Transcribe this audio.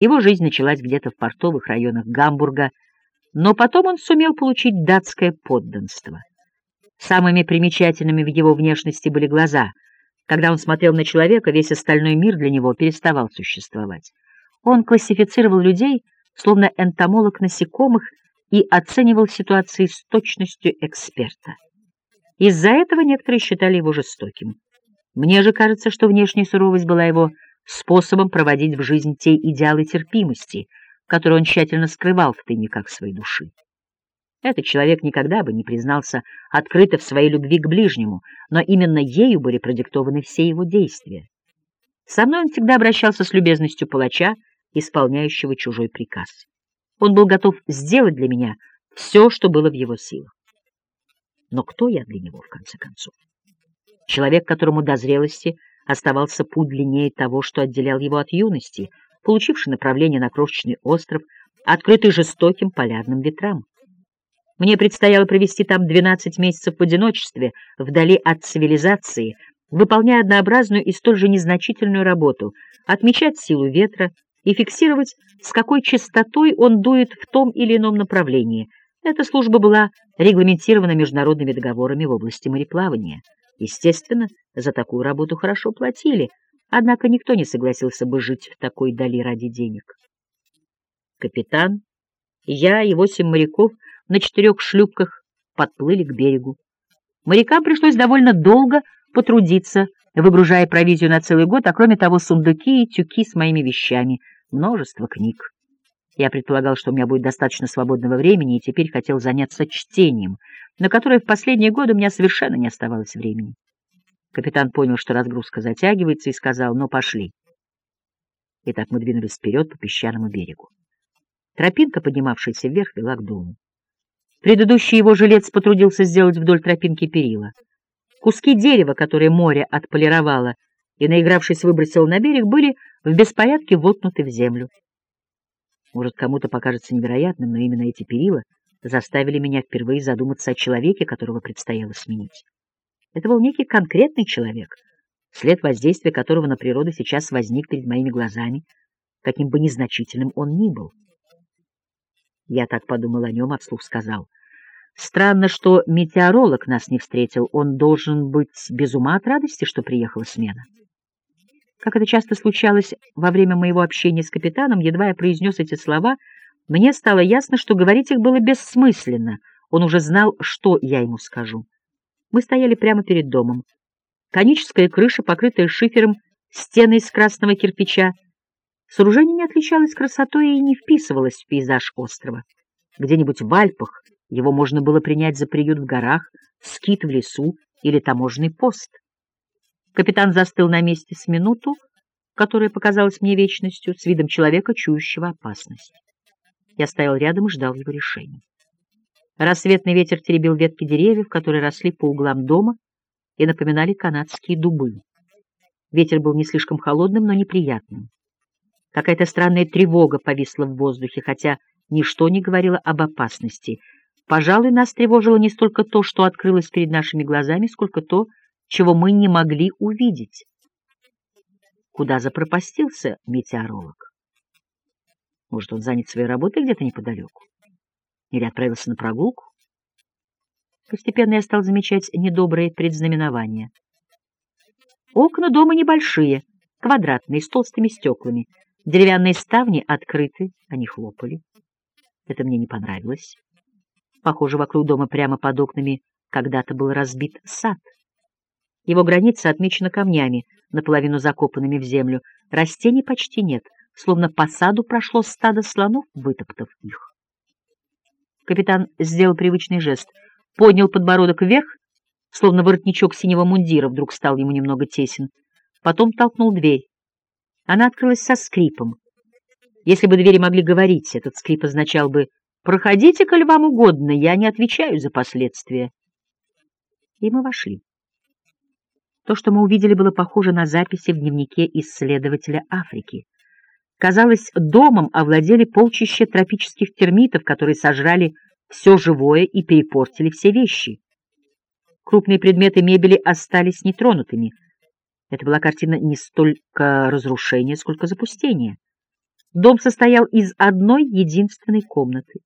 Его жизнь началась где-то в портовых районах Гамбурга, но потом он сумел получить датское подданство. Самыми примечательными в его внешности были глаза. Когда он смотрел на человека, весь остальной мир для него переставал существовать. Он классифицировал людей, словно энтомолог насекомых, и оценивал ситуации с точностью эксперта. Из-за этого некоторые считали его жестоким. Мне же кажется, что внешняя суровость была его способом проводить в жизнь те идеалы терпимости, которые он тщательно скрывал в тайниках своей души. Этот человек никогда бы не признался открыто в своей любви к ближнему, но именно ею были продиктованы все его действия. Со мной он всегда обращался с любезностью палача, исполняющего чужой приказ. Он был готов сделать для меня все, что было в его силах. Но кто я для него, в конце концов? Человек, которому до зрелости оставался путь длиннее того, что отделял его от юности, получивший направление на крошечный остров, открытый жестоким полярным ветрам. Мне предстояло провести там 12 месяцев в одиночестве, вдали от цивилизации, выполняя однообразную и столь же незначительную работу, отмечать силу ветра, и фиксировать, с какой частотой он дует в том или ином направлении. Эта служба была регламентирована международными договорами в области мореплавания. Естественно, за такую работу хорошо платили, однако никто не согласился бы жить в такой дали ради денег. Капитан, я и восемь моряков на четырех шлюпках подплыли к берегу. Морякам пришлось довольно долго потрудиться, выгружая провизию на целый год, а кроме того сундуки и тюки с моими вещами, множество книг. Я предполагал, что у меня будет достаточно свободного времени, и теперь хотел заняться чтением, на которое в последние годы у меня совершенно не оставалось времени. Капитан понял, что разгрузка затягивается, и сказал, ну, пошли. Итак, мы двинулись вперед по песчаному берегу. Тропинка, поднимавшаяся вверх, вела к дому. Предыдущий его жилец потрудился сделать вдоль тропинки перила. Куски дерева, которые море отполировало и, наигравшись, выбросило на берег, были в беспорядке воткнуты в землю. Может, кому-то покажется невероятным, но именно эти перила заставили меня впервые задуматься о человеке, которого предстояло сменить. Это был некий конкретный человек, след воздействия которого на природу сейчас возник перед моими глазами, каким бы незначительным он ни был. Я так подумал о нем, а вслух сказал — Странно, что метеоролог нас не встретил. Он должен быть без ума от радости, что приехала смена. Как это часто случалось во время моего общения с капитаном, едва я произнес эти слова, мне стало ясно, что говорить их было бессмысленно. Он уже знал, что я ему скажу. Мы стояли прямо перед домом. Коническая крыша, покрытая шифером, стены из красного кирпича. Сооружение не отличалось красотой и не вписывалось в пейзаж острова. Где-нибудь в Альпах его можно было принять за приют в горах, скит в лесу или таможенный пост. Капитан застыл на месте с минуту, которая показалась мне вечностью, с видом человека, чующего опасность. Я стоял рядом и ждал его решения. Рассветный ветер теребил ветки деревьев, которые росли по углам дома и напоминали канадские дубы. Ветер был не слишком холодным, но неприятным. Какая-то странная тревога повисла в воздухе, хотя ничто не говорило об опасности — Пожалуй, нас тревожило не столько то, что открылось перед нашими глазами, сколько то, чего мы не могли увидеть. Куда запропастился метеоролог? Может, он занят своей работой где-то неподалеку? Или отправился на прогулку? Постепенно я стал замечать недобрые предзнаменования. Окна дома небольшие, квадратные, с толстыми стеклами. Деревянные ставни открыты, они хлопали. Это мне не понравилось. Похоже, вокруг дома прямо под окнами когда-то был разбит сад. Его граница отмечена камнями, наполовину закопанными в землю. Растений почти нет, словно по саду прошло стадо слонов, вытоптав их. Капитан сделал привычный жест, поднял подбородок вверх, словно воротничок синего мундира вдруг стал ему немного тесен. Потом толкнул дверь. Она открылась со скрипом. Если бы двери могли говорить, этот скрип означал бы Проходите, коль вам угодно, я не отвечаю за последствия. И мы вошли. То, что мы увидели, было похоже на записи в дневнике исследователя Африки. Казалось, домом овладели полчища тропических термитов, которые сожрали все живое и перепортили все вещи. Крупные предметы мебели остались нетронутыми. Это была картина не столько разрушения, сколько запустения. Дом состоял из одной единственной комнаты.